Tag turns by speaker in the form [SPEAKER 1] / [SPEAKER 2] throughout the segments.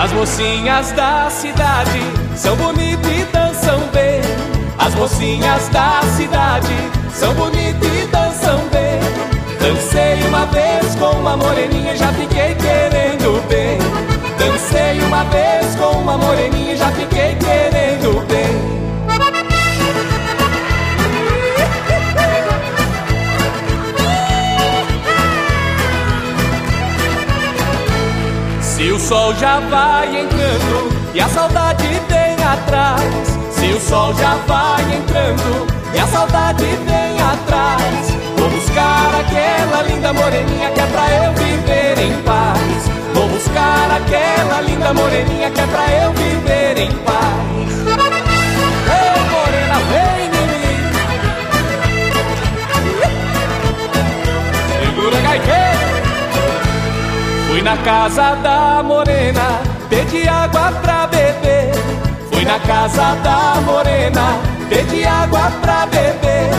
[SPEAKER 1] As mocinhas da cidade são bonitas e dançam bem. As mocinhas da cidade são bonitas e dançam bem. Dancei uma vez com uma moreninha e já fiquei querendo bem. Dancei uma vez com uma moreninha e já fiquei Se o sol já vai entrando e a saudade vem atrás. Se o sol já vai entrando e a saudade vem atrás. Vou buscar aquela linda moreninha que é pra eu viver em paz. Vou buscar aquela linda moreninha que é pra eu viver em paz. Ei, morena, vem em mim. Segura, gaiteiro. Fui na casa da morena, pedi água pra beber. Fui na casa da morena, pedi água pra beber.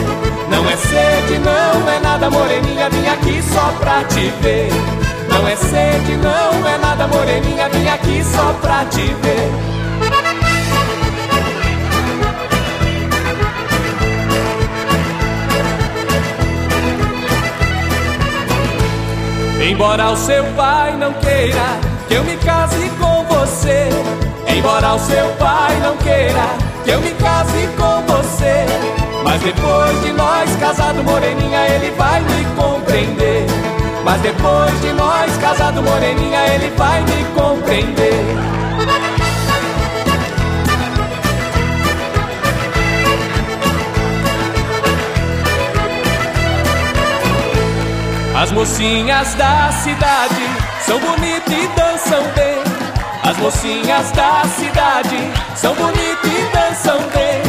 [SPEAKER 1] Não é sede, não é nada, moreninha, vim aqui só pra te ver. Não é sede, não é nada, moreninha, vim aqui só pra te ver. Embora o seu pai não queira que eu me case com você. Embora o seu pai não queira que eu me case com você. Mas depois de nós casado, moreninha, ele vai me compreender. Mas depois de nós casado, moreninha, ele vai me compreender. As mocinhas da cidade são bonitas e dançam bem. As mocinhas da cidade são bonitas e dançam bem.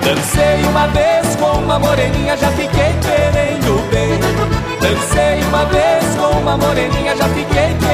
[SPEAKER 1] Dancei uma vez com uma moreninha, já fiquei querendo bem. Dancei uma vez com uma moreninha, já fiquei querendo